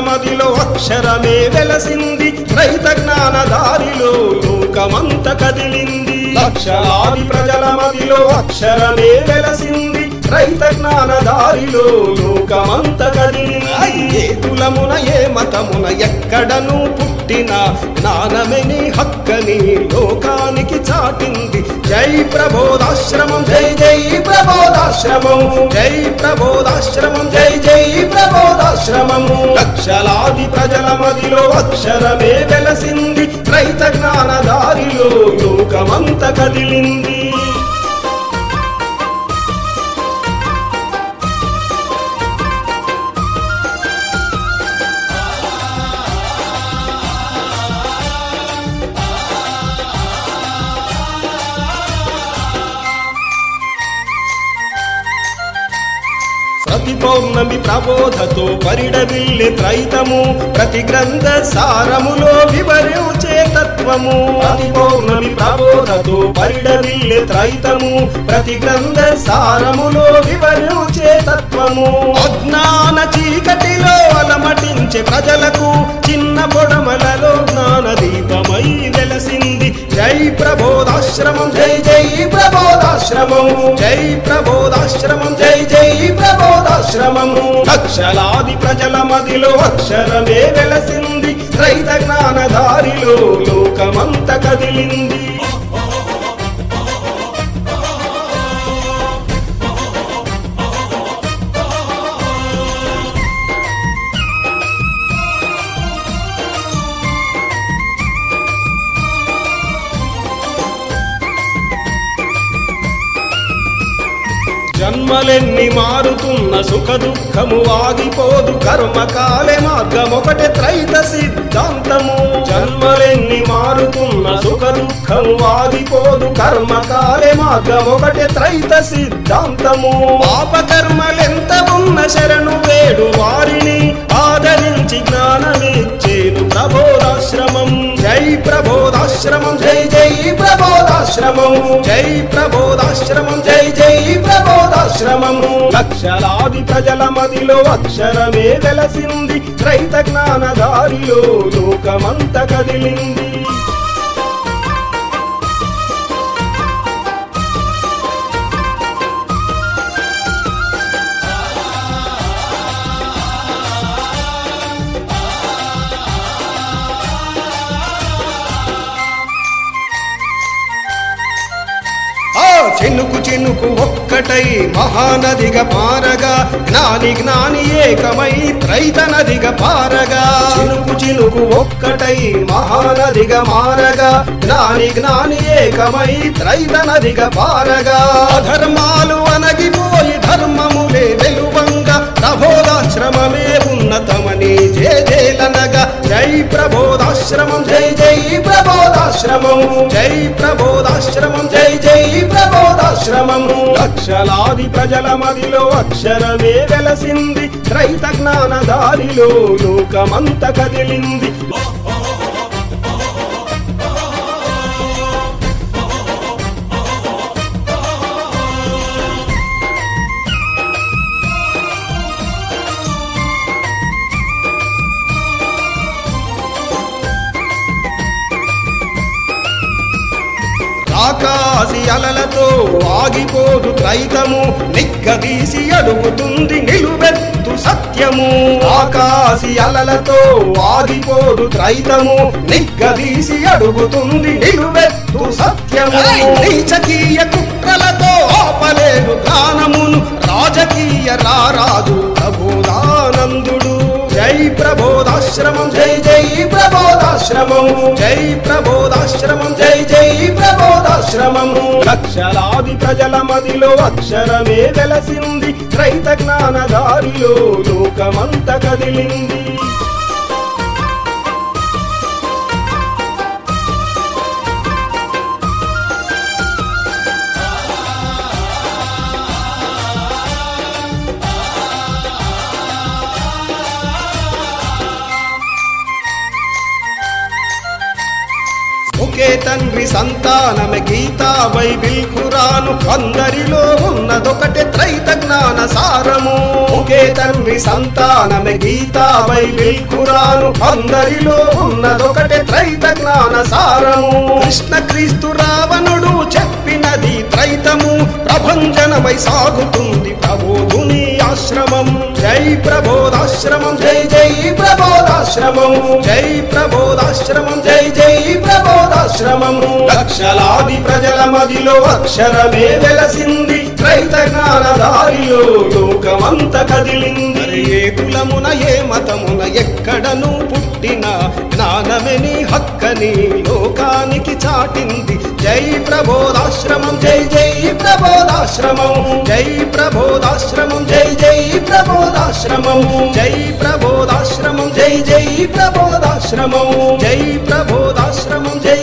మదిలో అక్షరమే వెలసింది. రైత జ్ఞాన దారిలో లోకమంత కదిలింది. లక్షలాది ప్రజల మదిలో అక్షరమే వెలసింది. రైత జ్ఞాన దారిలో లోకమంత కదిలింది. ఏ కులమున ఏ మతమున ఎక్కడను పుట్టిన జ్ఞానమే హక్కని లోకానికి చాటింది. జై ప్రబోధాశ్రమం జై జై ప్రబోధాశ్రమం జై ప్రబోధాశ్రమం. ప్రజల మదిలో అక్షరమే వెలసింది రైత జ్ఞాన దారిలో లోకమంత కదిలింది. ప్రతి పౌర్ణమి ప్రబోధతో పరిడవిల్లే త్రైతము ప్రతి గ్రంథ సారములో వివరించే తత్వము. ప్రతి పౌర్ణమి ప్రబోధతో పరిడవిల్లే త్రైతము ప్రతి గ్రంథ సారములో వివరించే తత్వము. అజ్ఞాన చీకటిలో అలమటించే ప్రజలకు ఆశ్రమం జై ప్రబోధాశ్రమం. జై జై ప్రబోధాశ్రమం. లక్షలాది ప్రజల మదిలో అక్షరమే వెలసింది. రైత జ్ఞానధారిలో లోకమంత కదిలింది. జన్మలెన్ని మారుతున్న సుఖ దుఃఖము ఆగిపోదు. కర్మకాలే మార్గం ఒకటే త్రైత సిద్ధాంతము. జన్మలెన్ని మారుతున్న సుఖ దుఃఖము ఆగిపోదు. కర్మకాలే మార్గం ఒకటే త్రైత సిద్ధాంతము. పాప కర్మలెంత ఉన్న శరణు వేడు వారిని ఆదరించి జ్ఞానమిచ్చేను ప్రబోధాశ్రమం. జై ప్రబోధాశ్రమం జై జై ప్రబోధాశ్రమం. జై ప్రబోధాశ్రమం జై జై ప్రబోధాశ్రమం లక్షలాది ప్రజల మదిలో అక్షరమే వెలసింది రైత జ్ఞానదారిలో లోకమంత కదిలింది. చినుకు చినుకు ఒక్కటై మహానదిగా పారగా. జ్ఞాని జ్ఞాని ఏకమై త్రైత నదిగా పారగా. చినుకు చినుకు ఒక్కటై మహానదిగా మారగా. జ్ఞాని జ్ఞాని ఏకమై త్రైత నదిగా పారగా. ధర్మాలు అనగిపోయి ధర్మములే వెలువంగా. ప్రబోధాశ్రమమే ఉన్నతమని జయ జయలనగా జై ప్రబోధాశ్రమం జై ప్రబోధాశ్రమం జై ప్రబోధాశ్రమం జై జై ప్రబోధాశ్రమం. లక్షలాది ప్రజల మదిలో అక్షరమే వెలసింది. రైత జ్ఞాన దారిలో లోకమంత కదిలింది. ఆకాశి అలలతో ఆగిపోదు త్రైతము. నిగ్గదీసి అడుగుతుంది నిలువెత్తు సత్యము. ఆకాశి అలలతో ఆగిపోదు త్రైతము. నిగ్గదీసి అడుగుతుంది నిలువెత్తు సత్యము. నీచకీయ కుట్రలతో ఆపలేరు జ్ఞానమును రాజకీయ రారాజు ప్రబోధానందుడు జై ప్రబోధాశ్రమం జై జై ప్రబోధాశ్రమం జై ప్రబోధాశ్రమం జై జై ప్రబోధాశ్రమం. లక్షలాది ప్రజల మదిలో అక్షరమే వెలసింది రైత జ్ఞానదారిలో లోకమంత కదిలింది. తండ్రి సంతానమే గీతా బైబిల్ ఖురాను అందరిలో ఉన్నదొకటే త్రైత జ్ఞాన సారము. ఒకే తండ్రి సంతానమే గీతా బైబిల్ ఖురాను అందరిలో ఉన్నదొకటే త్రైత జ్ఞాన సారము. కృష్ణ క్రీస్తు రావణుడు చెప్పినది త్రైతము. ప్రభంజనమై సాగుతుంది ప్రబోధుని ఆశ్రమం. జై ప్రబోధాశ్రమం. జై జై ప్రబోధాశ్రమం. జై ప్రబోధాశ్రమం. జై జై ప్రబోధాశ్రమం. లక్షలాది ప్రజల మదిలో అక్షరమే వెలసింది. త్రైత దారిలో లోకమంత కదిలింది. ఏ కులమున ఏ మతమున ఎక్కడను పుట్టిన జ్ఞానమే నీ హక్కని లోకానికి చాటింది. జై ప్రబోధాశ్రమం జై జై ప్రబోధాశ్రమం జై ప్రబోధాశ్రమం జై జై ప్రబోధాశ్రమం జై ప్రబోధాశ్రమం జై జై ప్రబోధాశ్రమం జై ప్రబోధాశ్రమం జై